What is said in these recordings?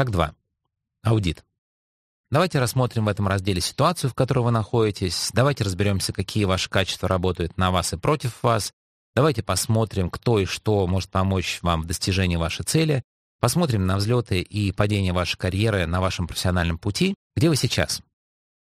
Шаг 2. Аудит. Давайте рассмотрим в этом разделе ситуацию, в которой вы находитесь. Давайте разберемся, какие ваши качества работают на вас и против вас. Давайте посмотрим, кто и что может помочь вам в достижении вашей цели. Посмотрим на взлеты и падения вашей карьеры на вашем профессиональном пути. Где вы сейчас?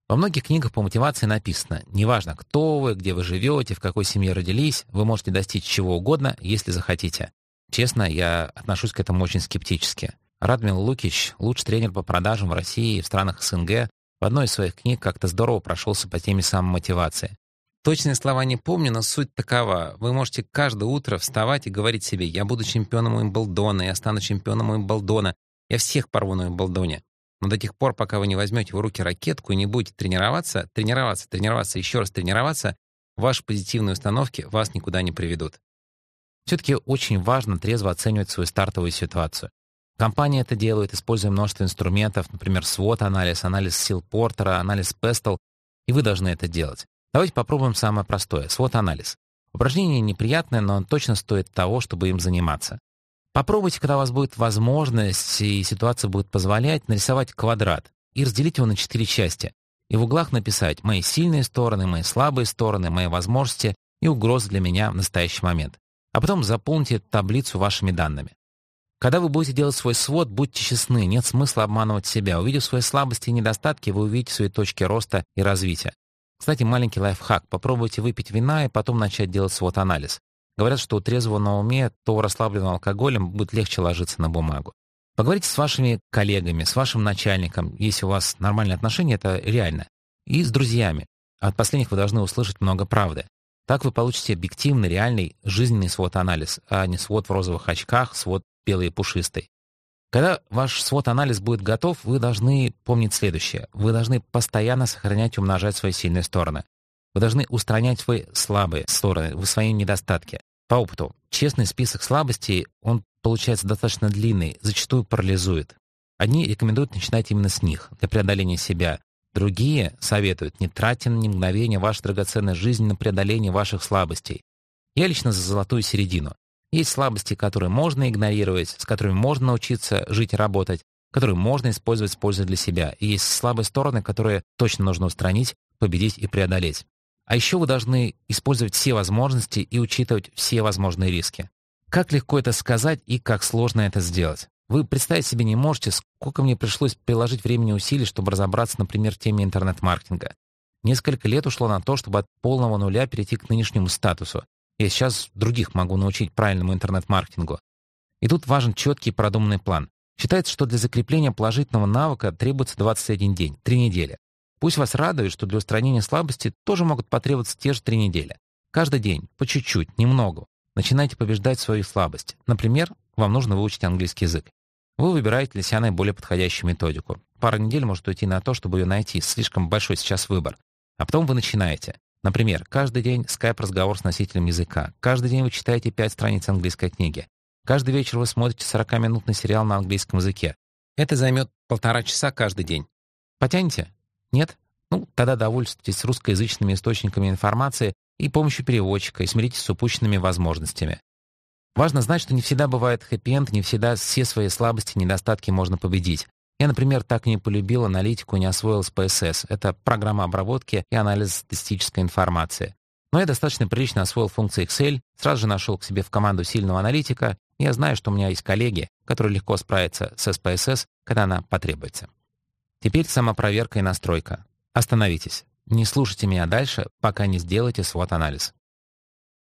Во многих книгах по мотивации написано, неважно, кто вы, где вы живете, в какой семье родились, вы можете достичь чего угодно, если захотите. Честно, я отношусь к этому очень скептически. Радмил Лукич, лучший тренер по продажам в России и в странах СНГ, в одной из своих книг как-то здорово прошелся по теме самомотивации. Точные слова не помню, но суть такова. Вы можете каждое утро вставать и говорить себе «Я буду чемпионом Уимблдона, я стану чемпионом Уимблдона, я всех порву на Уимблдоне». Но до тех пор, пока вы не возьмете в руки ракетку и не будете тренироваться, тренироваться, тренироваться, еще раз тренироваться, ваши позитивные установки вас никуда не приведут. Все-таки очень важно трезво оценивать свою стартовую ситуацию. Компания это делает, используя множество инструментов, например, SWOT-анализ, анализ сил Портера, анализ Pestel, и вы должны это делать. Давайте попробуем самое простое — SWOT-анализ. Упражнение неприятное, но он точно стоит того, чтобы им заниматься. Попробуйте, когда у вас будет возможность и ситуация будет позволять, нарисовать квадрат и разделить его на четыре части. И в углах написать «мои сильные стороны», «мои слабые стороны», «мои возможности» и угрозы для меня в настоящий момент. А потом заполните таблицу вашими данными. Когда вы будете делать свой свод, будьте честны, нет смысла обманывать себя. Увидев свои слабости и недостатки, вы увидите свои точки роста и развития. Кстати, маленький лайфхак. Попробуйте выпить вина и потом начать делать свод-анализ. Говорят, что у трезвого на уме, то расслабленного алкоголем будет легче ложиться на бумагу. Поговорите с вашими коллегами, с вашим начальником, если у вас нормальные отношения, это реально. И с друзьями. От последних вы должны услышать много правды. Так вы получите объективный, реальный, жизненный свод-анализ, а не свод в розовых очках, свод белый и пушистый. Когда ваш свод-анализ будет готов, вы должны помнить следующее. Вы должны постоянно сохранять и умножать свои сильные стороны. Вы должны устранять свои слабые стороны, свои недостатки. По опыту, честный список слабостей, он получается достаточно длинный, зачастую парализует. Одни рекомендуют начинать именно с них, для преодоления себя. Другие советуют, не тратьте ни мгновения вашей драгоценной жизни на преодоление ваших слабостей. Я лично за золотую середину. Есть слабости, которые можно игнорировать, с которыми можно научиться жить и работать, которые можно использовать с пользой для себя. И есть слабые стороны, которые точно нужно устранить, победить и преодолеть. А еще вы должны использовать все возможности и учитывать все возможные риски. Как легко это сказать и как сложно это сделать. Вы представить себе не можете, сколько мне пришлось приложить времени и усилий, чтобы разобраться, например, в теме интернет-маркетинга. Несколько лет ушло на то, чтобы от полного нуля перейти к нынешнему статусу. Я сейчас других могу научить правильному интернет-маркетингу. И тут важен четкий продуманный план. Считается, что для закрепления положительного навыка требуется 21 день, 3 недели. Пусть вас радует, что для устранения слабости тоже могут потребоваться те же три недели. Каждый день, по чуть-чуть, немного. Начинайте побеждать свою слабость. Например, вам нужно выучить английский язык. Вы выбираете для себя наиболее подходящую методику. Пара недель может уйти на то, чтобы ее найти. Слишком большой сейчас выбор. А потом вы начинаете. Например, каждый день скайп-разговор с носителем языка. Каждый день вы читаете пять страниц английской книги. Каждый вечер вы смотрите 40-минутный сериал на английском языке. Это займет полтора часа каждый день. Потянете? Нет? Ну, тогда довольствуйтесь русскоязычными источниками информации и помощью переводчика, и смиритесь с упущенными возможностями. Важно знать, что не всегда бывает хэппи-энд, не всегда все свои слабости и недостатки можно победить. Я, например, так и не полюбил аналитику, не освоил SPSS. Это программа обработки и анализа статистической информации. Но я достаточно прилично освоил функции Excel, сразу же нашел к себе в команду сильного аналитика, и я знаю, что у меня есть коллеги, которые легко справятся с SPSS, когда она потребуется. Теперь самопроверка и настройка. Остановитесь. Не слушайте меня дальше, пока не сделаете свод-анализ.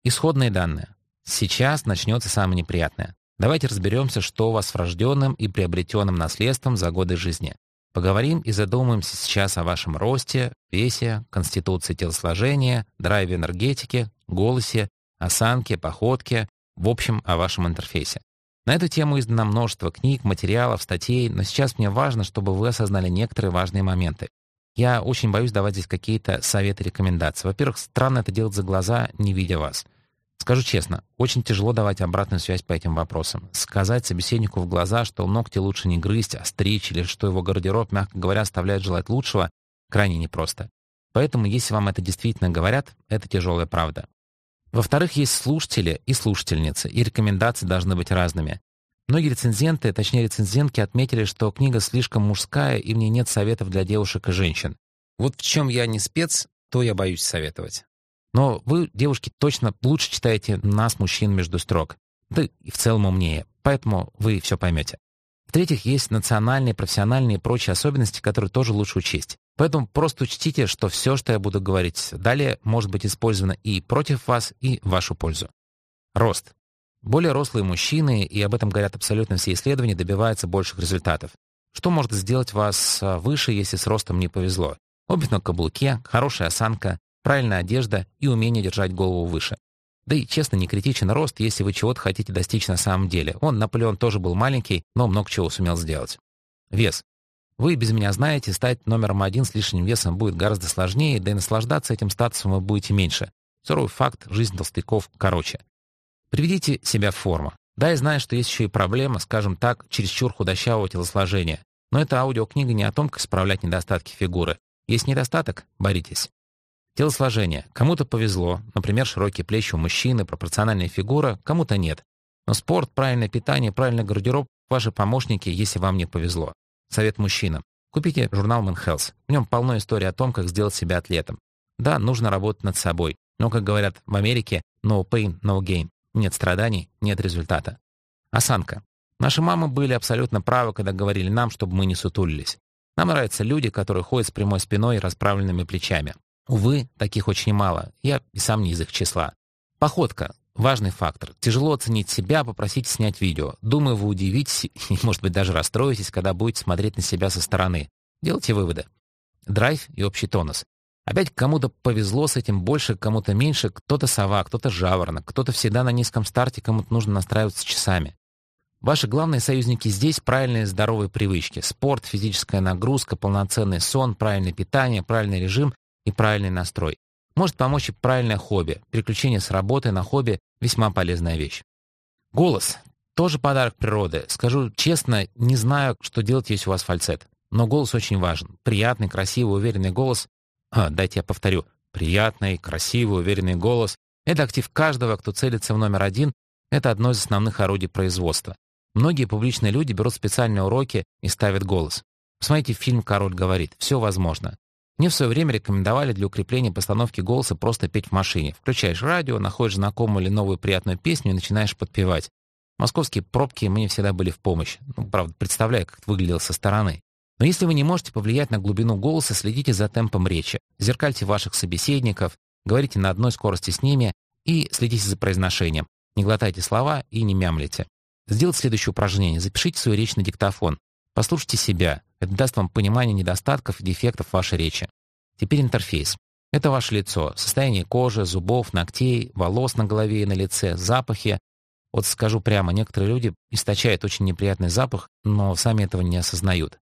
Исходные данные. Сейчас начнется самое неприятное. Давайте разберемся, что у вас врожденным и приобретенным наследством за годы жизни. Поговорим и задумаемся сейчас о вашем росте, весе, конституции телосложения, драйве энергетики, голосе, осанке, походке, в общем, о вашем интерфейсе. На эту тему издано множество книг, материалов, статей, но сейчас мне важно, чтобы вы осознали некоторые важные моменты. Я очень боюсь давать здесь какие-то советы, рекомендации. Во-первых, странно это делать за глаза, не видя вас. Скажу честно, очень тяжело давать обратную связь по этим вопросам. Сказать собеседнику в глаза, что ногти лучше не грызть, а стричь, или что его гардероб, мягко говоря, оставляет желать лучшего, крайне непросто. Поэтому, если вам это действительно говорят, это тяжелая правда. Во-вторых, есть слушатели и слушательницы, и рекомендации должны быть разными. Многие рецензенты, точнее рецензентки, отметили, что книга слишком мужская, и в ней нет советов для девушек и женщин. Вот в чем я не спец, то я боюсь советовать. Но вы, девушки, точно лучше читаете нас, мужчин, между строк. Да и в целом умнее. Поэтому вы все поймете. В-третьих, есть национальные, профессиональные и прочие особенности, которые тоже лучше учесть. Поэтому просто учтите, что все, что я буду говорить далее, может быть использовано и против вас, и в вашу пользу. Рост. Более рослые мужчины, и об этом говорят абсолютно все исследования, добиваются больших результатов. Что может сделать вас а, выше, если с ростом не повезло? Обувь на каблуке, хорошая осанка, правильная одежда и умение держать голову выше. Да и, честно, не критичен рост, если вы чего-то хотите достичь на самом деле. Он, Наполеон, тоже был маленький, но много чего сумел сделать. Вес. Вы без меня знаете, стать номером один с лишним весом будет гораздо сложнее, да и наслаждаться этим статусом вы будете меньше. Суровый факт, жизнь толстяков короче. Приведите себя в форму. Да, я знаю, что есть еще и проблема, скажем так, чересчур худощавого телосложения. Но эта аудиокнига не о том, как исправлять недостатки фигуры. Есть недостаток — боритесь. Телосложение. Кому-то повезло, например, широкие плечи у мужчины, пропорциональная фигура, кому-то нет. Но спорт, правильное питание, правильный гардероб — ваши помощники, если вам не повезло. Совет мужчинам. Купите журнал Man Health. В нем полно историй о том, как сделать себя атлетом. Да, нужно работать над собой. Но, как говорят в Америке, no pain, no gain. Нет страданий, нет результата. Осанка. Наши мамы были абсолютно правы, когда говорили нам, чтобы мы не сутулились. Нам нравятся люди, которые ходят с прямой спиной и расправленными плечами. Увы, таких очень мало. Я и сам не из их числа. Походка. Важный фактор. Тяжело оценить себя, попросите снять видео. Думаю, вы удивитесь и, может быть, даже расстроитесь, когда будете смотреть на себя со стороны. Делайте выводы. Драйв и общий тонус. Опять кому-то повезло с этим больше, кому-то меньше, кто-то сова, кто-то жаворонок, кто-то всегда на низком старте, кому-то нужно настраиваться часами. Ваши главные союзники здесь — правильные здоровые привычки. Спорт, физическая нагрузка, полноценный сон, правильное питание, правильный режим и правильный настрой. Может помочь и правильное хобби. Переключение с работы на хобби — весьма полезная вещь. Голос — тоже подарок природы. Скажу честно, не знаю, что делать, если у вас фальцет. Но голос очень важен. Приятный, красивый, уверенный голос а, дайте я повторю. Приятный, красивый, уверенный голос — это актив каждого, кто целится в номер один. Это одно из основных орудий производства. Многие публичные люди берут специальные уроки и ставят голос. Посмотрите фильм «Король говорит». Все возможно. Мне в свое время рекомендовали для укрепления постановки голоса просто петь в машине. Включаешь радио, находишь знакомую или новую приятную песню и начинаешь подпевать. Московские пробки мне всегда были в помощь. Ну, правда, представляю, как это выглядело со стороны. Но если вы не можете повлиять на глубину голоса, следите за темпом речи, зеркальте ваших собеседников, говорите на одной скорости с ними и следите за произношением. Не глотайте слова и не мямлите. Сделайте следующее упражнение. Запишите свою речь на диктофон. Послушайте себя. Это даст вам понимание недостатков и дефектов вашей речи. Теперь интерфейс. Это ваше лицо, состояние кожи, зубов, ногтей, волос на голове и на лице, запахи. Вот скажу прямо, некоторые люди источают очень неприятный запах, но сами этого не осознают.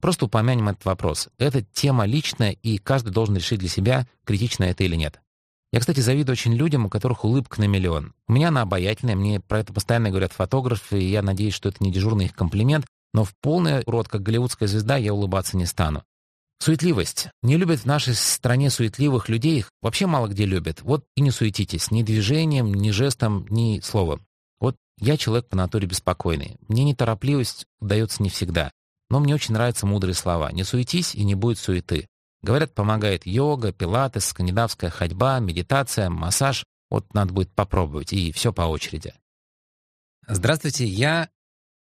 Просто упомянем этот вопрос. Это тема личная, и каждый должен решить для себя, критично это или нет. Я, кстати, завидую очень людям, у которых улыбка на миллион. У меня она обаятельная, мне про это постоянно говорят фотографы, и я надеюсь, что это не дежурный их комплимент, но в полный рот, как голливудская звезда, я улыбаться не стану. Суетливость. Не любят в нашей стране суетливых людей, их вообще мало где любят. Вот и не суетитесь ни движением, ни жестом, ни словом. Вот я человек по натуре беспокойный. Мне неторопливость удается не всегда. Но мне очень нравятся мудрые слова. Не суетись и не будет суеты. Говорят, помогает йога, пилатес, скандинавская ходьба, медитация, массаж. Вот надо будет попробовать, и все по очереди. Здравствуйте, я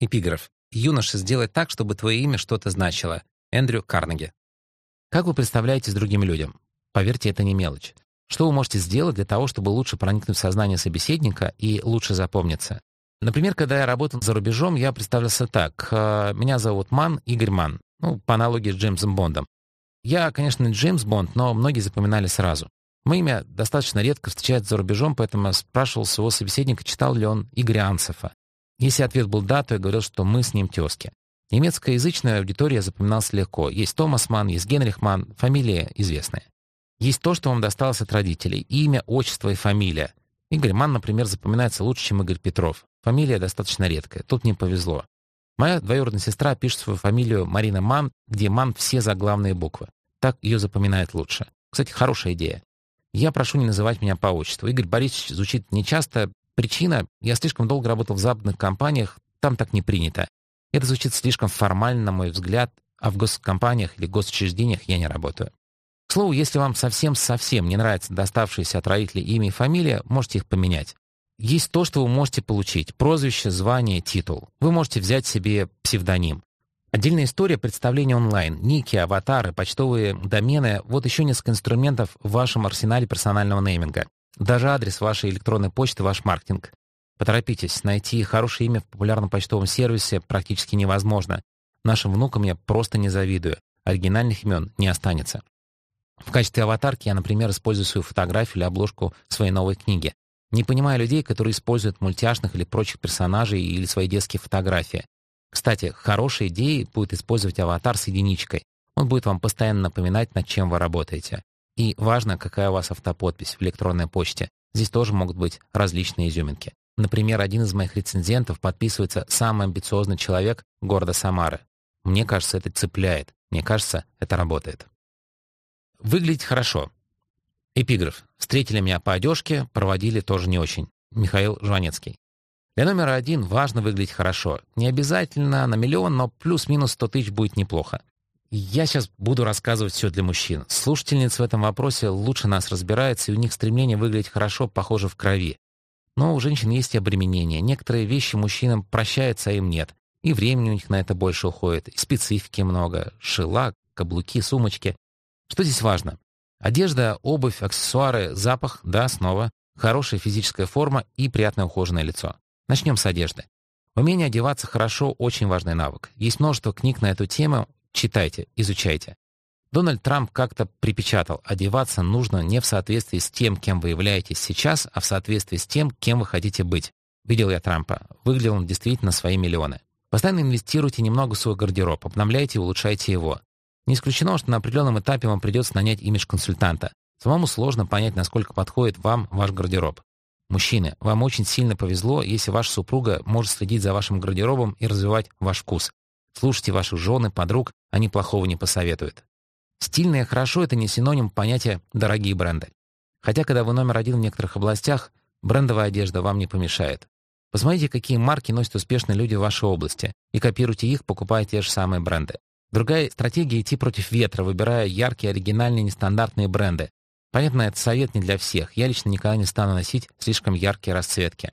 эпиграф. Юноша, сделай так, чтобы твое имя что-то значило. Эндрю Карнеги. Как вы представляете с другим людям? Поверьте, это не мелочь. Что вы можете сделать для того, чтобы лучше проникнуть в сознание собеседника и лучше запомниться? Например, когда я работал за рубежом, я представлялся так. Э, меня зовут Ман, Игорь Ман. Ну, по аналогии с Джеймсом Бондом. Я, конечно, не Джеймс Бонд, но многие запоминали сразу. Мое имя достаточно редко встречается за рубежом, поэтому я спрашивал своего собеседника, читал ли он Игоря Анцефа. Если ответ был «да», то я говорил, что мы с ним тезки. Немецкоязычная аудитория запоминалась легко. Есть Томас Ман, есть Генрих Ман, фамилия известная. Есть то, что вам досталось от родителей. Имя, отчество и фамилия. Игорь Ман, например, запоминается лучше, чем Игорь Петров. Фамилия достаточно редкая. Тут не повезло. Моя двоюродная сестра пишет свою фамилию Марина Ман, где Ман все заглавные буквы. Так ее запоминает лучше. Кстати, хорошая идея. Я прошу не называть меня по отчеству. Игорь Борисович звучит нечасто. Причина — я слишком долго работал в западных компаниях, там так не принято. Это звучит слишком формально, на мой взгляд, а в госкомпаниях или госучреждениях я не работаю. К слову, если вам совсем-совсем не нравится доставшееся от родителей имя и фамилия, можете их поменять. Есть то, что вы можете получить. Прозвище, звание, титул. Вы можете взять себе псевдоним. Отдельная история представления онлайн. Ники, аватары, почтовые домены — вот еще несколько инструментов в вашем арсенале персонального нейминга. Даже адрес вашей электронной почты — ваш маркетинг. Поторопитесь, найти хорошее имя в популярном почтовом сервисе практически невозможно. Нашим внукам я просто не завидую. Оригинальных имен не останется. В качестве аватарки я, например, использую свою фотографию или обложку своей новой книги. Не понимаю людей, которые используют мультяшных или прочих персонажей или свои детские фотографии. Кстати, хорошей идеей будет использовать аватар с единичкой. Он будет вам постоянно напоминать, над чем вы работаете. И важно, какая у вас автоподпись в электронной почте. Здесь тоже могут быть различные изюминки. Например, один из моих рецензентов подписывается «Самый амбициозный человек города Самары». Мне кажется, это цепляет. Мне кажется, это работает. Выглядеть хорошо. Эпиграф. Встретили меня по одежке, проводили тоже не очень. Михаил Жванецкий. Для номера один важно выглядеть хорошо. Не обязательно на миллион, но плюс-минус 100 тысяч будет неплохо. Я сейчас буду рассказывать все для мужчин. Слушательницы в этом вопросе лучше нас разбираются, и у них стремление выглядеть хорошо похоже в крови. Но у женщин есть и обременения. Некоторые вещи мужчинам прощаются, а им нет. И времени у них на это больше уходит, и специфики много. Шила, каблуки, сумочки. Что здесь важно? Одежда, обувь, аксессуары, запах, да, снова, хорошая физическая форма и приятное ухоженное лицо. Начнем с одежды. Умение одеваться хорошо – очень важный навык. Есть множество книг на эту тему, читайте, изучайте. Дональд Трамп как-то припечатал, одеваться нужно не в соответствии с тем, кем вы являетесь сейчас, а в соответствии с тем, кем вы хотите быть. Видел я Трампа. Выглядел он действительно свои миллионы. Постоянно инвестируйте немного в свой гардероб, обновляйте и улучшайте его. Не исключено, что на определенном этапе вам придется нанять имидж-консультанта. Самому сложно понять, насколько подходит вам ваш гардероб. Мужчины, вам очень сильно повезло, если ваша супруга может следить за вашим гардеробом и развивать ваш вкус. Слушайте ваших жены, подруг, они плохого не посоветуют. Стильно и хорошо — это не синоним понятия «дорогие бренды». Хотя, когда вы номер один в некоторых областях, брендовая одежда вам не помешает. Посмотрите, какие марки носят успешные люди в вашей области, и копируйте их, покупая те же самые бренды. Другая стратегия — идти против ветра, выбирая яркие, оригинальные, нестандартные бренды. Понятно, это совет не для всех. Я лично никогда не стану носить слишком яркие расцветки.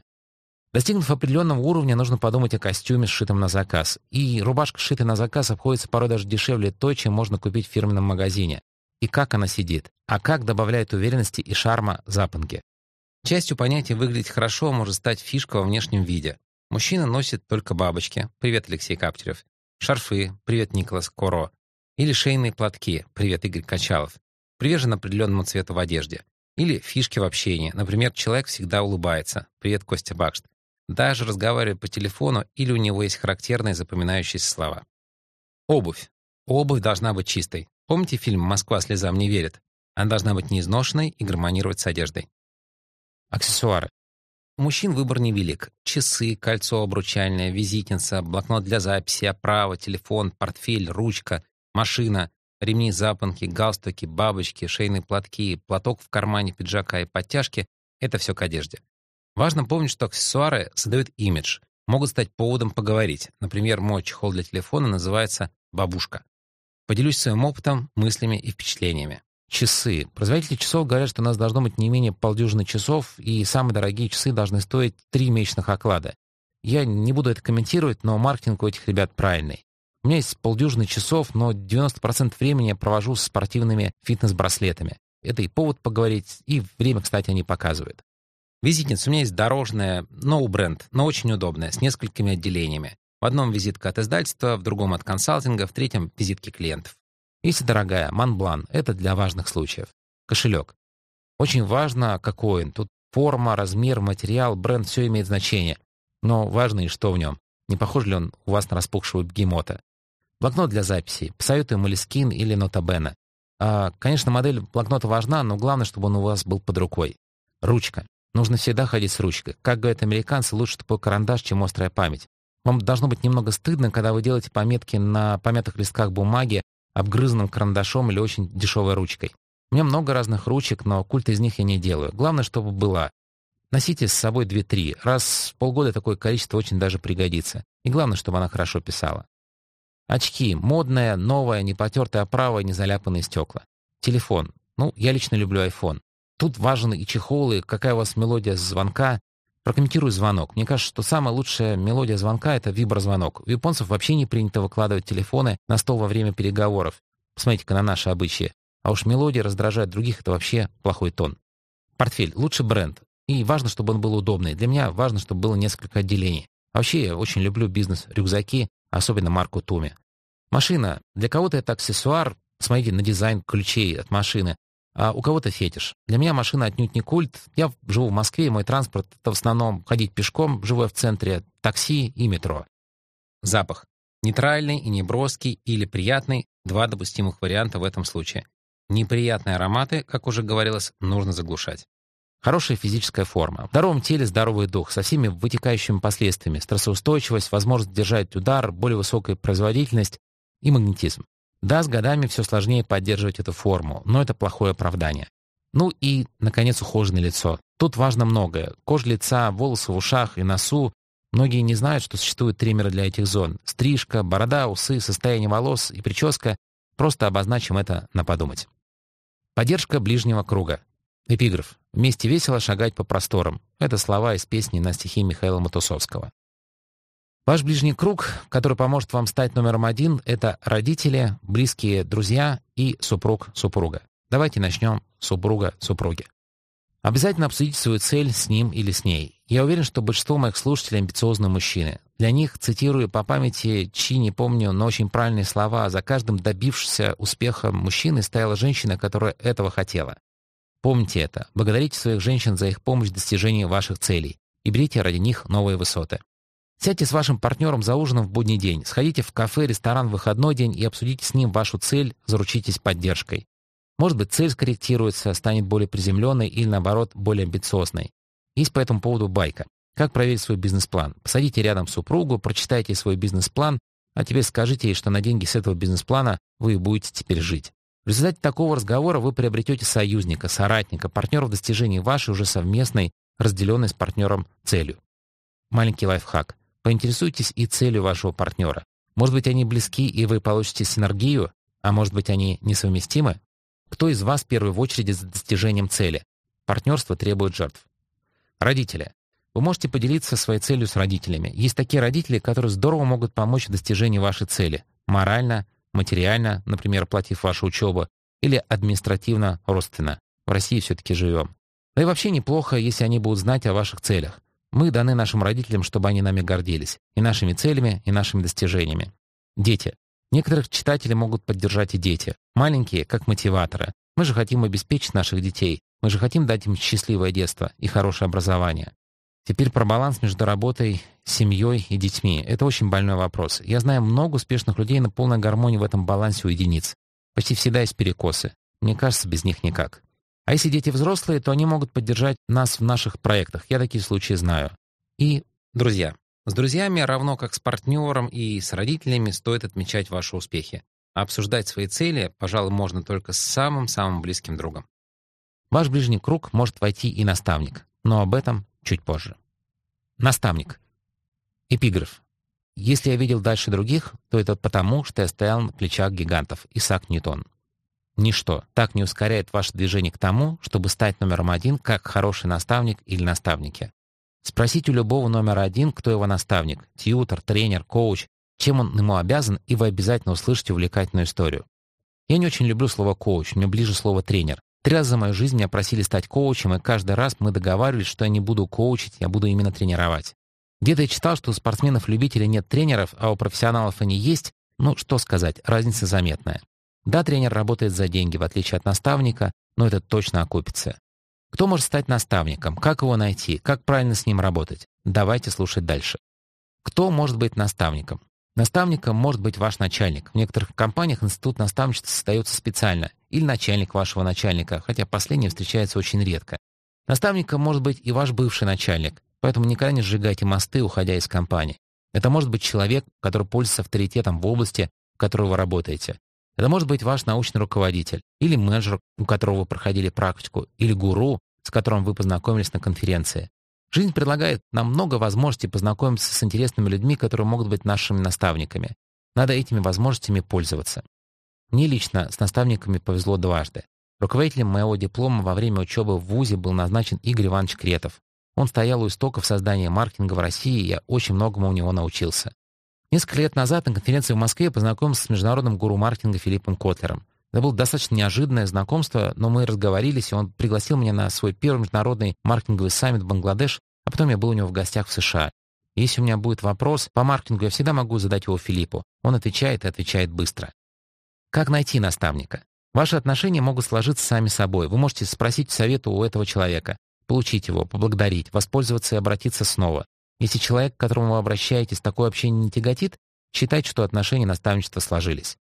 Достигнув определенного уровня, нужно подумать о костюме, сшитом на заказ. И рубашка, сшитая на заказ, обходится порой даже дешевле той, чем можно купить в фирменном магазине. И как она сидит. А как добавляет уверенности и шарма запонки. Частью понятия «выглядеть хорошо» может стать фишка во внешнем виде. Мужчина носит только бабочки. Привет, Алексей Каптерев шарфы, привет, Николас Коро, или шейные платки, привет, Игорь Качалов, привержен определенному цвету в одежде, или фишки в общении, например, человек всегда улыбается, привет, Костя Бакшт, даже разговаривая по телефону или у него есть характерные запоминающиеся слова. Обувь. Обувь должна быть чистой. Помните фильм «Москва слезам не верит»? Она должна быть неизношенной и гармонировать с одеждой. Аксессуары. У мужчин выбор невелик. Часы, кольцо обручальное, визитница, блокнот для записи, оправа, телефон, портфель, ручка, машина, ремни, запонки, галстуки, бабочки, шейные платки, платок в кармане пиджака и подтяжки — это все к одежде. Важно помнить, что аксессуары создают имидж, могут стать поводом поговорить. Например, мой чехол для телефона называется «бабушка». Поделюсь своим опытом, мыслями и впечатлениями. Часы. Производители часов говорят, что у нас должно быть не менее полдюжины часов, и самые дорогие часы должны стоить три месячных оклада. Я не буду это комментировать, но маркетинг у этих ребят правильный. У меня есть полдюжины часов, но 90% времени я провожу с спортивными фитнес-браслетами. Это и повод поговорить, и время, кстати, они показывают. Визитница у меня есть дорожная, ноу-бренд, но очень удобная, с несколькими отделениями. В одном визитка от издательства, в другом от консалтинга, в третьем — визитки клиентов. Если дорогая, Манблан — это для важных случаев. Кошелек. Очень важно, какой он. Тут форма, размер, материал, бренд — все имеет значение. Но важно и что в нем. Не похож ли он у вас на распухшего бегемота? Блокнот для записей. Посоветую Молескин или Нотабена. А, конечно, модель блокнота важна, но главное, чтобы он у вас был под рукой. Ручка. Нужно всегда ходить с ручкой. Как говорят американцы, лучше тупой карандаш, чем острая память. Вам должно быть немного стыдно, когда вы делаете пометки на помятых листках бумаги, обгрызанным карандашом или очень дешевой ручкой. У меня много разных ручек, но культ из них я не делаю. Главное, чтобы была. Носите с собой 2-3. Раз в полгода такое количество очень даже пригодится. И главное, чтобы она хорошо писала. Очки. Модная, новая, непотертая оправа, не заляпанные стекла. Телефон. Ну, я лично люблю iPhone. Тут важен и чехол, и какая у вас мелодия звонка. Прокомментирую звонок. Мне кажется, что самая лучшая мелодия звонка — это виброзвонок. У японцев вообще не принято выкладывать телефоны на стол во время переговоров. Посмотрите-ка на наши обычаи. А уж мелодия раздражает других — это вообще плохой тон. Портфель. Лучше бренд. И важно, чтобы он был удобный. Для меня важно, чтобы было несколько отделений. Вообще, я очень люблю бизнес-рюкзаки, особенно марку Туми. Машина. Для кого-то это аксессуар. Смотрите на дизайн ключей от машины. А у кого-то фетиш. Для меня машина отнюдь не культ. Я живу в Москве, и мой транспорт — это в основном ходить пешком, живу в центре, такси и метро. Запах. Нейтральный и неброский или приятный — два допустимых варианта в этом случае. Неприятные ароматы, как уже говорилось, нужно заглушать. Хорошая физическая форма. В здоровом теле здоровый дух, со всеми вытекающими последствиями. Стрессоустойчивость, возможность держать удар, более высокая производительность и магнетизм. Да, с годами все сложнее поддерживать эту форму, но это плохое оправдание. Ну и, наконец, ухоженное лицо. Тут важно многое. Кожа лица, волосы в ушах и носу. Многие не знают, что существуют триммеры для этих зон. Стрижка, борода, усы, состояние волос и прическа. Просто обозначим это на подумать. Поддержка ближнего круга. Эпиграф. «Вместе весело шагать по просторам». Это слова из песни на стихи Михаила Матусовского. Ваш ближний круг, который поможет вам стать номером один, это родители, близкие друзья и супруг-супруга. Давайте начнем с супруга-супруги. Обязательно обсудите свою цель с ним или с ней. Я уверен, что большинство моих слушателей амбициозные мужчины. Для них, цитирую по памяти, чьи не помню, но очень правильные слова, за каждым добившимся успеха мужчины стояла женщина, которая этого хотела. Помните это. Благодарите своих женщин за их помощь в достижении ваших целей и берите ради них новые высоты. Сядьте с вашим партнером за ужином в будний день, сходите в кафе, ресторан в выходной день и обсудите с ним вашу цель, заручитесь поддержкой. Может быть, цель скорректируется, станет более приземленной или, наоборот, более амбициозной. Есть по этому поводу байка. Как проверить свой бизнес-план? Посадите рядом супругу, прочитайте свой бизнес-план, а теперь скажите ей, что на деньги с этого бизнес-плана вы будете теперь жить. В результате такого разговора вы приобретете союзника, соратника, партнера в достижении вашей уже совместной, разделенной с партнером целью. Маленький лайфхак. Поинтересуйтесь и целью вашего партнера. Может быть, они близки, и вы получите синергию, а может быть, они несовместимы? Кто из вас в первую очередь за достижением цели? Партнерство требует жертв. Родители. Вы можете поделиться своей целью с родителями. Есть такие родители, которые здорово могут помочь в достижении вашей цели. Морально, материально, например, оплатив вашу учебу, или административно, родственно. В России все-таки живем. Да и вообще неплохо, если они будут знать о ваших целях. Мы даны нашим родителям, чтобы они нами гордились. И нашими целями, и нашими достижениями. Дети. Некоторых читателей могут поддержать и дети. Маленькие, как мотиваторы. Мы же хотим обеспечить наших детей. Мы же хотим дать им счастливое детство и хорошее образование. Теперь про баланс между работой, семьей и детьми. Это очень больной вопрос. Я знаю много успешных людей на полной гармонии в этом балансе у единиц. Почти всегда есть перекосы. Мне кажется, без них никак. А если дети взрослые, то они могут поддержать нас в наших проектах. Я такие случаи знаю. И друзья. С друзьями, равно как с партнером и с родителями, стоит отмечать ваши успехи. А обсуждать свои цели, пожалуй, можно только с самым-самым близким другом. Ваш ближний круг может войти и наставник, но об этом чуть позже. Наставник. Эпиграф. Если я видел дальше других, то это потому, что я стоял на плечах гигантов. Исаак Ньютон. Ничто так не ускоряет ваше движение к тому, чтобы стать номером один, как хороший наставник или наставники. Спросите у любого номера один, кто его наставник, тьютер, тренер, коуч, чем он ему обязан, и вы обязательно услышите увлекательную историю. Я не очень люблю слово «коуч», мне ближе слово «тренер». Три раза за мою жизнь меня просили стать коучем, и каждый раз мы договаривались, что я не буду коучить, я буду именно тренировать. Где-то я читал, что у спортсменов-любителей нет тренеров, а у профессионалов они есть. Ну, что сказать, разница заметная. Да, тренер работает за деньги, в отличие от наставника, но это точно окупится. Кто может стать наставником? Как его найти? Как правильно с ним работать? Давайте слушать дальше. Кто может быть наставником? Наставником может быть ваш начальник. В некоторых компаниях институт наставничества создается специально. Или начальник вашего начальника, хотя последний встречается очень редко. Наставником может быть и ваш бывший начальник, поэтому никогда не сжигайте мосты, уходя из компании. Это может быть человек, который пользуется авторитетом в области, в которой вы работаете. Это может быть ваш научный руководитель, или менеджер, у которого вы проходили практику, или гуру, с которым вы познакомились на конференции. Жизнь предлагает нам много возможностей познакомиться с интересными людьми, которые могут быть нашими наставниками. Надо этими возможностями пользоваться. Мне лично с наставниками повезло дважды. Руководителем моего диплома во время учебы в ВУЗе был назначен Игорь Иванович Кретов. Он стоял у истоков создания маркетинга в России, и я очень многому у него научился. Несколько лет назад на конференции в Москве познакомился с международным гуру маркетинга Филиппом Котлером. Это было достаточно неожиданное знакомство, но мы разговорились, и он пригласил меня на свой первый международный маркетинговый саммит в Бангладеш, а потом я был у него в гостях в США. Если у меня будет вопрос по маркетингу, я всегда могу задать его Филиппу. Он отвечает и отвечает быстро. Как найти наставника? Ваши отношения могут сложиться сами собой. Вы можете спросить совета у этого человека, получить его, поблагодарить, воспользоваться и обратиться снова. Если человек, к которому вы обращаетесь, такое общение не тяготит, считайте, что отношения наставничества сложились.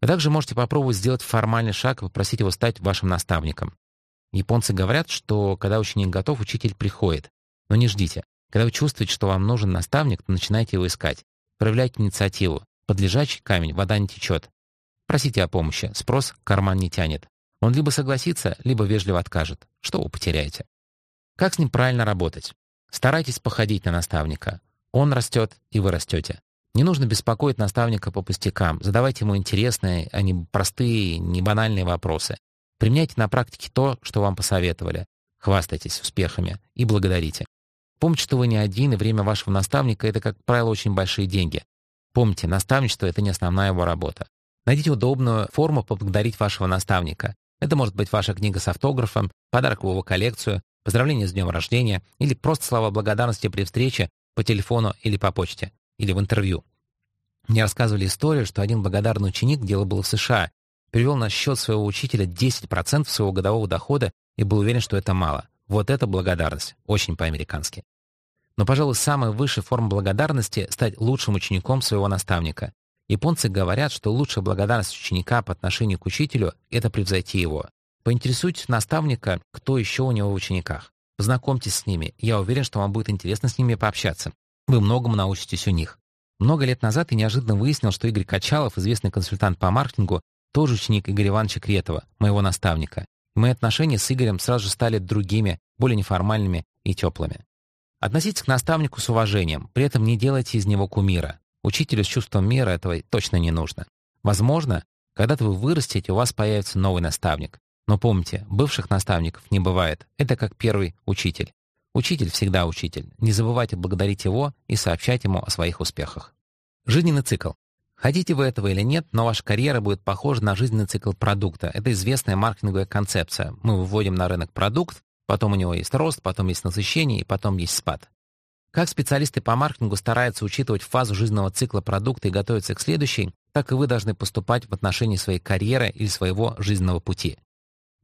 Вы также можете попробовать сделать формальный шаг и попросить его стать вашим наставником. Японцы говорят, что когда ученик готов, учитель приходит. Но не ждите. Когда вы чувствуете, что вам нужен наставник, то начинайте его искать. Проявляйте инициативу. Под лежачий камень вода не течет. Просите о помощи, спрос карман не тянет. Он либо согласится, либо вежливо откажет. Что вы потеряете? Как с ним правильно работать? Старайтесь походить на наставника. Он растет, и вы растете. Не нужно беспокоить наставника по пустякам. Задавайте ему интересные, а не простые, не банальные вопросы. Применяйте на практике то, что вам посоветовали. Хвастайтесь успехами и благодарите. Помните, что вы не один, и время вашего наставника — это, как правило, очень большие деньги. Помните, наставничество — это не основная его работа. Найдите удобную форму поблагодарить вашего наставника. Это может быть ваша книга с автографом, подарок в его коллекцию, поздравление с днем рождения или просто слова благодарности при встрече по телефону или по почте, или в интервью. Мне рассказывали историю, что один благодарный ученик, дело было в США, перевел на счет своего учителя 10% своего годового дохода и был уверен, что это мало. Вот это благодарность. Очень по-американски. Но, пожалуй, самая высшая форма благодарности — стать лучшим учеником своего наставника. Японцы говорят, что лучшая благодарность ученика по отношению к учителю — это превзойти его. Поинтересуйтесь наставника, кто еще у него в учениках. Познакомьтесь с ними. Я уверен, что вам будет интересно с ними пообщаться. Вы многому научитесь у них. Много лет назад я неожиданно выяснил, что Игорь Качалов, известный консультант по маркетингу, тоже ученик Игоря Ивановича Кретова, моего наставника. Мои отношения с Игорем сразу же стали другими, более неформальными и теплыми. Относитесь к наставнику с уважением, при этом не делайте из него кумира. Учителю с чувством мира этого точно не нужно. Возможно, когда-то вы вырастете, у вас появится новый наставник. Но помните, бывших наставников не бывает. Это как первый учитель. Учитель всегда учитель. Не забывайте благодарить его и сообщать ему о своих успехах. Жизненный цикл. Хотите вы этого или нет, но ваша карьера будет похожа на жизненный цикл продукта. Это известная маркетинговая концепция. Мы выводим на рынок продукт, потом у него есть рост, потом есть насыщение и потом есть спад. Как специалисты по маркетингу стараются учитывать фазу жизненного цикла продукта и готовиться к следующей, так и вы должны поступать в отношении своей карьеры или своего жизненного пути.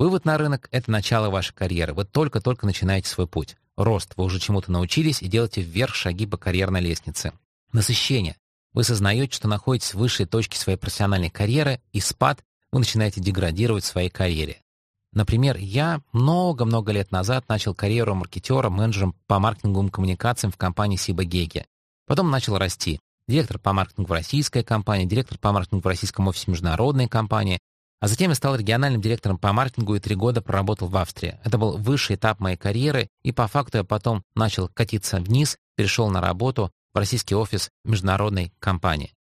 Вывод на рынок — это начало вашей карьеры. Вы только-только начинаете свой путь. Рост. Вы уже чему-то научились и делаете вверх шаги по карьерной лестнице. Насыщение. Вы сознаете, что находитесь в высшей точке своей профессиональной карьеры, и спад вы начинаете деградировать в своей карьере. Например, я много-много лет назад начал карьеру маркетера, менеджером по маркетинговым коммуникациям в компании Сиба Геги. Потом начал расти. Директор по маркетингу в российской компании, директор по маркетингу в российском офисе международной компании. А затем я стал региональным директором по маркетингу и три года проработал в Австрии. Это был высший этап моей карьеры, и по факту я потом начал катиться вниз, перешел на работу в российский офис международной компании.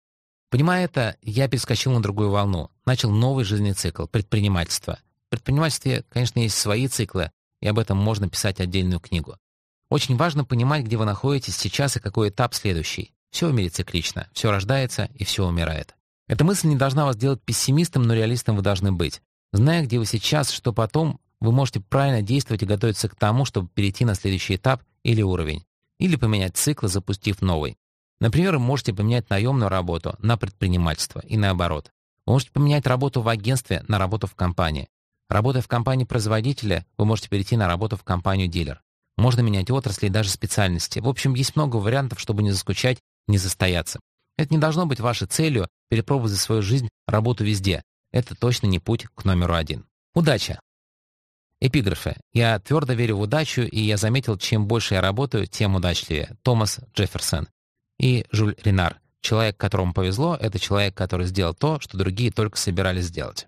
Понимая это, я перескочил на другую волну, начал новый жизненный цикл — предпринимательство — в предпринимательстве, конечно, есть свои циклы, и об этом можно писать отдельную книгу. Очень важно понимать, где вы находитесь сейчас и какой этап следующий. Все в мире циклично, все рождается и все умирает. Эта мысль не должна вас делать пессимистом, но реалистом вы должны быть. Зная, где вы сейчас, что потом, вы можете правильно действовать и готовиться к тому, чтобы перейти на следующий этап или уровень. Или поменять цикл, запустив новый. Например, вы можете поменять наемную работу на предпринимательство и наоборот. Вы можете поменять работу в агентстве на работу в компании. Работая в компании производителя, вы можете перейти на работу в компанию дилер. Можно менять отрасли и даже специальности. В общем, есть много вариантов, чтобы не заскучать, не застояться. Это не должно быть вашей целью перепробовать за свою жизнь работу везде. Это точно не путь к номеру один. Удача. Эпиграфы. Я твердо верю в удачу, и я заметил, чем больше я работаю, тем удачливее. Томас Джефферсон. И Жюль Ренар. Человек, которому повезло, это человек, который сделал то, что другие только собирались сделать.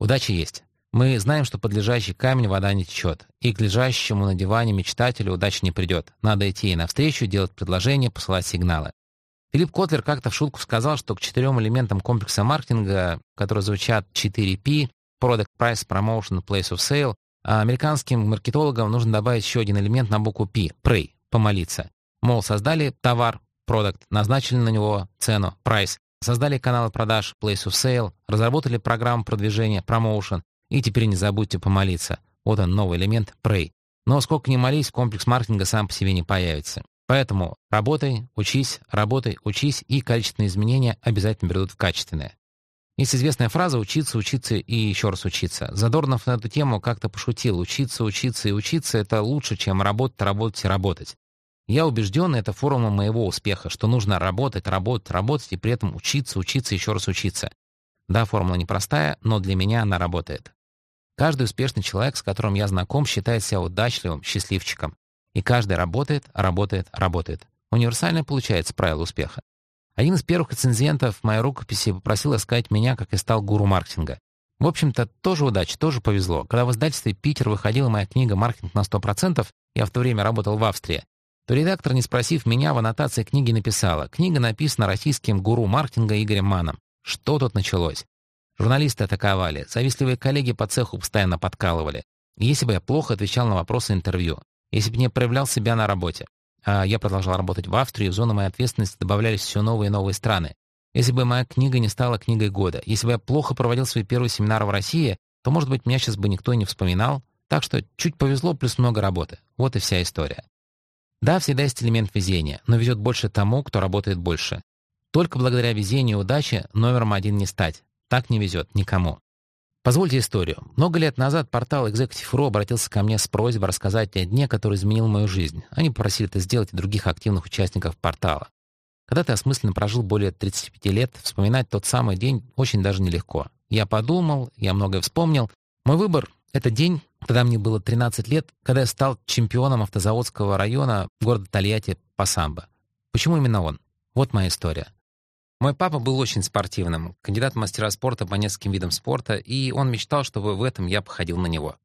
Удача есть. Мы знаем, что под лежащий камень вода не течет, и к лежащему на диване мечтателю удача не придет. Надо идти ей навстречу, делать предложения, посылать сигналы. Филипп Котлер как-то в шутку сказал, что к четырем элементам комплекса маркетинга, которые звучат 4P, Product Price, Promotion, Place of Sale, а американским маркетологам нужно добавить еще один элемент на букву P – Pray – помолиться. Мол, создали товар, продукт, назначили на него цену, price, создали каналы продаж, place of sale, разработали программу продвижения, promotion, и теперь не забудьте помолиться. Вот он, новый элемент pray. Но сколько ни молись, комплекс маркетинга сам по себе не появится. Поэтому работай, учись, работай, учись, и количественные изменения обязательно придут в качественные. Есть известная фраза «учиться, учиться и еще раз учиться». Задорнов на эту тему как-то пошутил. Учиться, учиться и учиться — это лучше, чем работать, работать и работать. Я убежден, это формула моего успеха, что нужно работать, работать, работать и при этом учиться, учиться, еще раз учиться. Да, формула непростая, но для меня она работает. Каждый успешный человек, с которым я знаком, считает себя удачливым, счастливчиком. И каждый работает, работает, работает. Универсально получается правило успеха. Один из первых рецензентов моей рукописи попросил искать меня, как и стал гуру маркетинга. В общем-то, тоже удача, тоже повезло. Когда в издательстве «Питер» выходила моя книга «Маркетинг на 100%», я в то время работал в Австрии, то редактор, не спросив меня, в аннотации книги написала «Книга написана российским гуру маркетинга Игорем Маном». Что тут началось? Журналисты атаковали, завистливые коллеги по цеху постоянно подкалывали. Если бы я плохо отвечал на вопросы интервью, если бы не проявлял себя на работе, а я продолжал работать в Австрии, в зону моей ответственности добавлялись все новые и новые страны. Если бы моя книга не стала книгой года, если бы я плохо проводил свой первый семинар в России, то, может быть, меня сейчас бы никто и не вспоминал. Так что чуть повезло, плюс много работы. Вот и вся история. Да, всегда есть элемент везения, но везет больше тому, кто работает больше. Только благодаря везению и удаче номером один не стать. Так не везет никому. Позвольте историю. Много лет назад портал Executive.ru обратился ко мне с просьбой рассказать о дне, который изменил мою жизнь. Они попросили это сделать и других активных участников портала. Когда ты осмысленно прожил более 35 лет, вспоминать тот самый день очень даже нелегко. Я подумал, я многое вспомнил. Мой выбор — это день, когда мне было 13 лет, когда я стал чемпионом автозаводского района города Тольятти по самбо. Почему именно он? Вот моя история. Мой папа был очень спортивным, кандидат в мастера спорта по нескольким видам спорта, и он мечтал, чтобы в этом я походил на него.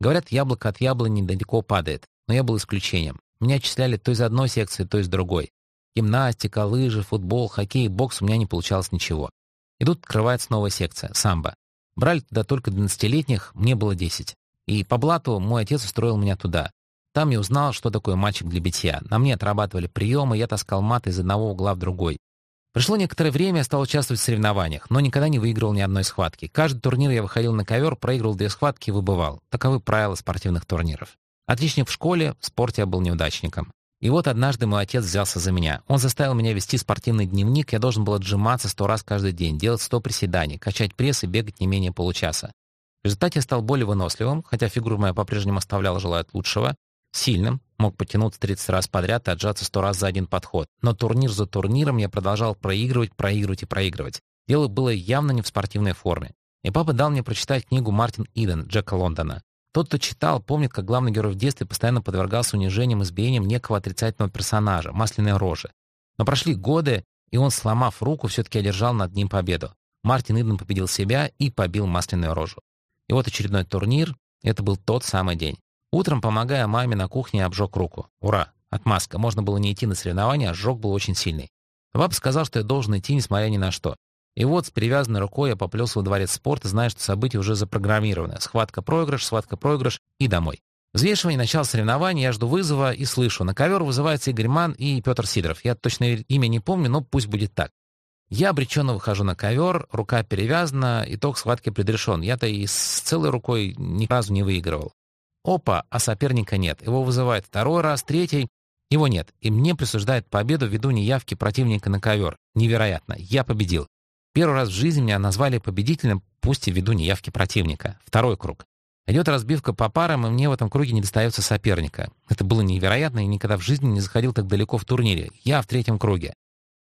Говорят, яблоко от яблони далеко падает, но я был исключением. Меня отчисляли то из одной секции, то из другой. Гимнастика, лыжи, футбол, хоккей, бокс у меня не получалось ничего. И тут открывается новая секция — самбо. Брали туда только 12-летних, мне было 10. И по блату мой отец устроил меня туда. Там я узнал, что такое мальчик для битья. На мне отрабатывали приемы, я таскал мат из одного угла в другой. Пришло некоторое время, я стал участвовать в соревнованиях, но никогда не выиграл ни одной схватки. Каждый турнир я выходил на ковер, проигрывал две схватки и выбывал. Таковы правила спортивных турниров. Отличник в школе, в спорте я был неудачником. И вот однажды мой отец взялся за меня. Он заставил меня вести спортивный дневник, я должен был отжиматься сто раз каждый день, делать сто приседаний, качать пресс и бегать не менее получаса. В результате я стал более выносливым, хотя фигура моя по-прежнему оставляла желать лучшего, сильным, мог потянуться 30 раз подряд и отжаться 100 раз за один подход. Но турнир за турниром я продолжал проигрывать, проигрывать и проигрывать. Дело было явно не в спортивной форме. И папа дал мне прочитать книгу Мартин Иден Джека Лондона. Тот, кто читал, помнит, как главный герой в детстве постоянно подвергался унижениям и избиениям некого отрицательного персонажа, масляной рожи. Но прошли годы, и он, сломав руку, все-таки одержал над ним победу. Мартин Иден победил себя и побил масляную рожу. И вот очередной турнир, это был тот самый день. Утром, помогая маме на кухне, обжег руку. Ура! Отмазка. Можно было не идти на соревнования, а ожог был очень сильный. Папа сказал, что я должен идти, несмотря ни на что. И вот с перевязанной рукой я поплелся во дворец спорта, зная, что события уже запрограммированы. Схватка-проигрыш, схватка-проигрыш и домой. Взвешивание, начало соревнований, я жду вызова и слышу. На ковер вызывается Игорь Ман и Петр Сидоров. Я точно имя не помню, но пусть будет так. Я обреченно выхожу на ковер, рука перевязана, итог схватки предрешен. Я-то и с целой рукой ни разу не выигрывал. Опа, а соперника нет. Его вызывает второй раз, третий. Его нет. И мне присуждает победу ввиду неявки противника на ковер. Невероятно. Я победил. Первый раз в жизни меня назвали победителем, пусть и ввиду неявки противника. Второй круг. Идет разбивка по парам, и мне в этом круге не достается соперника. Это было невероятно, и никогда в жизни не заходил так далеко в турнире. Я в третьем круге.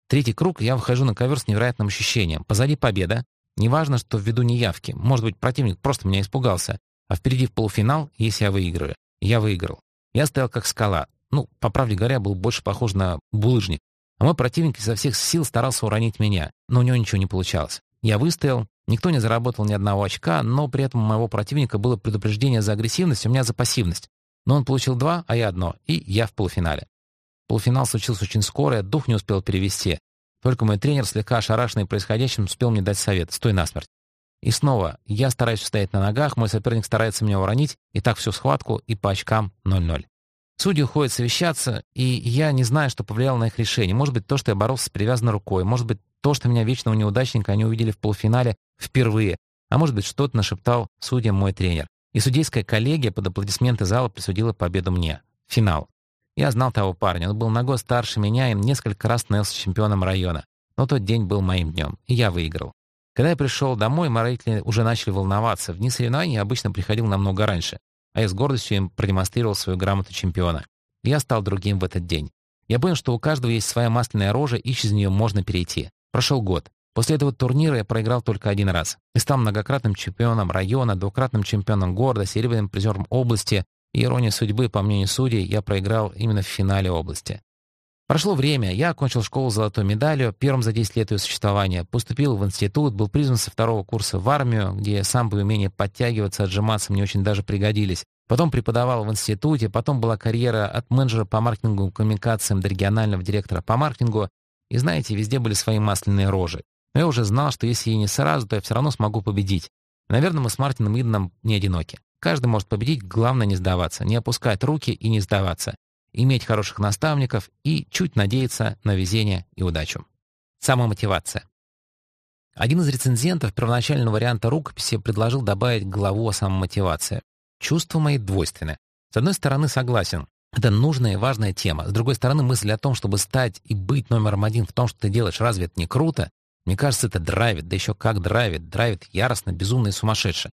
Третий круг, я выхожу на ковер с невероятным ощущением. Позади победа. Неважно, что ввиду неявки. Может быть, противник просто меня испугался. А впереди в полуфинал, если я выиграю. Я выиграл. Я стоял как скала. Ну, по правде говоря, был больше похож на булыжник. А мой противник изо всех сил старался уронить меня, но у него ничего не получалось. Я выстоял, Никто не заработал ни одного очка, но при этом у моего противника было предупреждение за агрессивность, у меня за пассивность. Но он получил два, а я одно, и я в полуфинале. Полуфинал случился очень скоро, я дух не успел перевести. Только мой тренер, слегка ошарашенный происходящим, успел мне дать совет «стой насмерть». И снова, я стараюсь стоять на ногах, мой соперник старается меня уронить, и так всю схватку, и по очкам 0-0. Судьи уходят совещаться, и я не знаю, что повлияло на их решение. Может быть, то, что я боролся с привязанной рукой, может быть, то, что меня вечного неудачника они увидели в полуфинале впервые, а может быть, что-то нашептал судьям мой тренер. И судейская коллегия под аплодисменты зала присудила победу мне. Финал. Я знал того парня, он был на год старше меня и несколько раз становился чемпионом района. Но тот день был моим днем, и я выиграл. Когда я пришел домой, мои родители уже начали волноваться. В дни соревнований я обычно приходил намного раньше, а я с гордостью им продемонстрировал свою грамоту чемпиона. Я стал другим в этот день. Я понял, что у каждого есть своя масляная рожа, и через нее можно перейти. Прошел год. После этого турнира я проиграл только один раз и стал многократным чемпионом района, двукратным чемпионом города, серебряным призером области. И ирония судьбы, по мнению судей, я проиграл именно в финале области. Прошло время, я окончил школу с золотой медалью, первым за 10 лет ее существования, поступил в институт, был призван со второго курса в армию, где сам бы умение подтягиваться, отжиматься мне очень даже пригодились. Потом преподавал в институте, потом была карьера от менеджера по маркетингу и коммуникациям до регионального директора по маркетингу. И знаете, везде были свои масляные рожи. Но я уже знал, что если и не сразу, то я все равно смогу победить. Наверное, мы с Мартином Иденом не одиноки. Каждый может победить, главное не сдаваться, не опускать руки и не сдаваться иметь хороших наставников и чуть надеяться на везение и удачу. Самомотивация. Один из рецензентов первоначального варианта рукописи предложил добавить главу о самомотивации. Чувства мои двойственны. С одной стороны, согласен. Это нужная и важная тема. С другой стороны, мысль о том, чтобы стать и быть номером один в том, что ты делаешь, разве это не круто? Мне кажется, это драйвит, да еще как драйвит. Драйвит яростно, безумно и сумасшедше.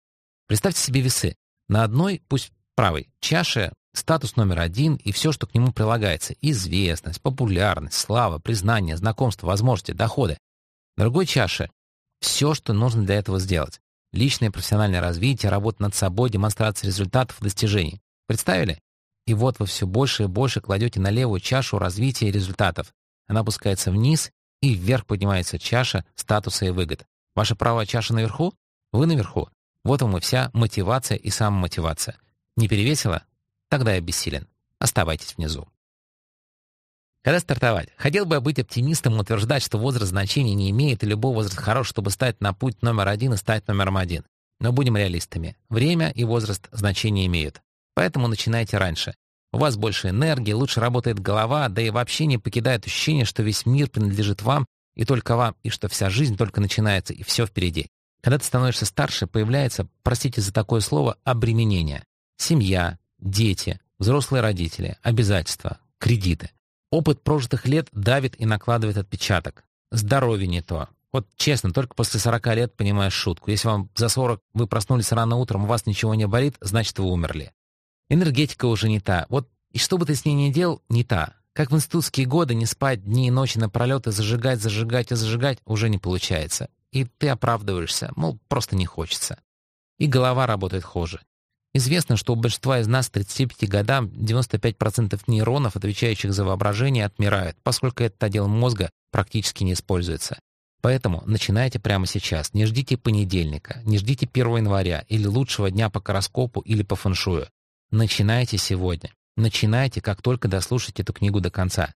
Представьте себе весы. На одной, пусть правой, чаше Статус номер один и все, что к нему прилагается. Известность, популярность, слава, признание, знакомство, возможности, доходы. На другой чаше — все, что нужно для этого сделать. Личное и профессиональное развитие, работа над собой, демонстрация результатов и достижений. Представили? И вот вы все больше и больше кладете на левую чашу развития и результатов. Она опускается вниз, и вверх поднимается чаша статуса и выгод. Ваша правая чаша наверху? Вы наверху. Вот вам и вся мотивация и самомотивация. Не перевесила? Тогда я бессилен. Оставайтесь внизу. Когда стартовать? Хотел бы я быть оптимистом и утверждать, что возраст значения не имеет, и любой возраст хорош, чтобы стать на путь номер один и стать номером один. Но будем реалистами. Время и возраст значения имеют. Поэтому начинайте раньше. У вас больше энергии, лучше работает голова, да и вообще не покидает ощущение, что весь мир принадлежит вам, и только вам, и что вся жизнь только начинается, и все впереди. Когда ты становишься старше, появляется, простите за такое слово, обременение. Семья, дети, взрослые родители, обязательства, кредиты. Опыт прожитых лет давит и накладывает отпечаток. Здоровье не то. Вот честно, только после 40 лет понимаешь шутку. Если вам за 40 вы проснулись рано утром, у вас ничего не болит, значит вы умерли. Энергетика уже не та. Вот и что бы ты с ней ни делал, не та. Как в институтские годы не спать дни и ночи напролет и зажигать, зажигать и зажигать уже не получается. И ты оправдываешься, мол, просто не хочется. И голова работает хуже. Известно, что у большинства из нас к 35 годам 95% нейронов, отвечающих за воображение, отмирают, поскольку этот отдел мозга практически не используется. Поэтому начинайте прямо сейчас. Не ждите понедельника, не ждите 1 января или лучшего дня по гороскопу или по фэншую. Начинайте сегодня. Начинайте, как только дослушаете эту книгу до конца.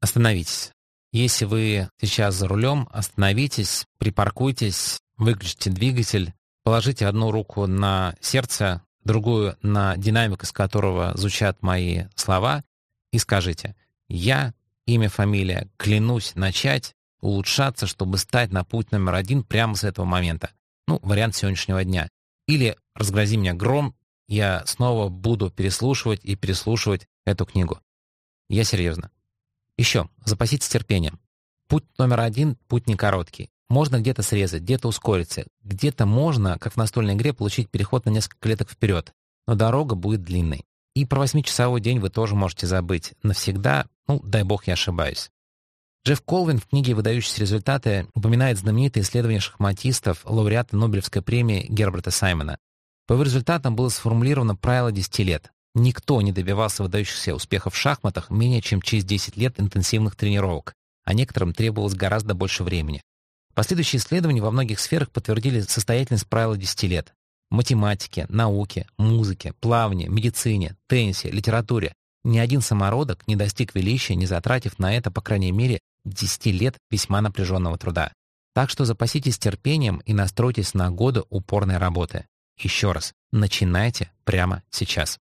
Остановитесь. Если вы сейчас за рулем, остановитесь, припаркуйтесь, выключите двигатель, положите одну руку на сердце, другую на динамику, с которого звучат мои слова, и скажите «Я, имя, фамилия, клянусь начать улучшаться, чтобы стать на путь номер один прямо с этого момента». Ну, вариант сегодняшнего дня. Или «Разгрози меня гром, я снова буду переслушивать и переслушивать эту книгу». Я серьезно. Еще, запаситесь терпением. Путь номер один — путь не короткий. Можно где-то срезать, где-то ускориться, где-то можно, как в настольной игре, получить переход на несколько клеток вперед, но дорога будет длинной. И про восьмичасовой день вы тоже можете забыть. Навсегда, ну, дай бог я ошибаюсь. Джефф Колвин в книге «Выдающиеся результаты» упоминает знаменитое исследование шахматистов, лауреата Нобелевской премии Герберта Саймона. По его результатам было сформулировано правило 10 лет. Никто не добивался выдающихся успехов в шахматах менее чем через 10 лет интенсивных тренировок, а некоторым требовалось гораздо больше времени. Последующие исследования во многих сферах подтвердили состоятельность правила 10 лет. Математике, науке, музыке, плавании, медицине, теннисе, литературе ни один самородок не достиг величия, не затратив на это, по крайней мере, 10 лет весьма напряженного труда. Так что запаситесь терпением и настройтесь на годы упорной работы. Еще раз, начинайте прямо сейчас.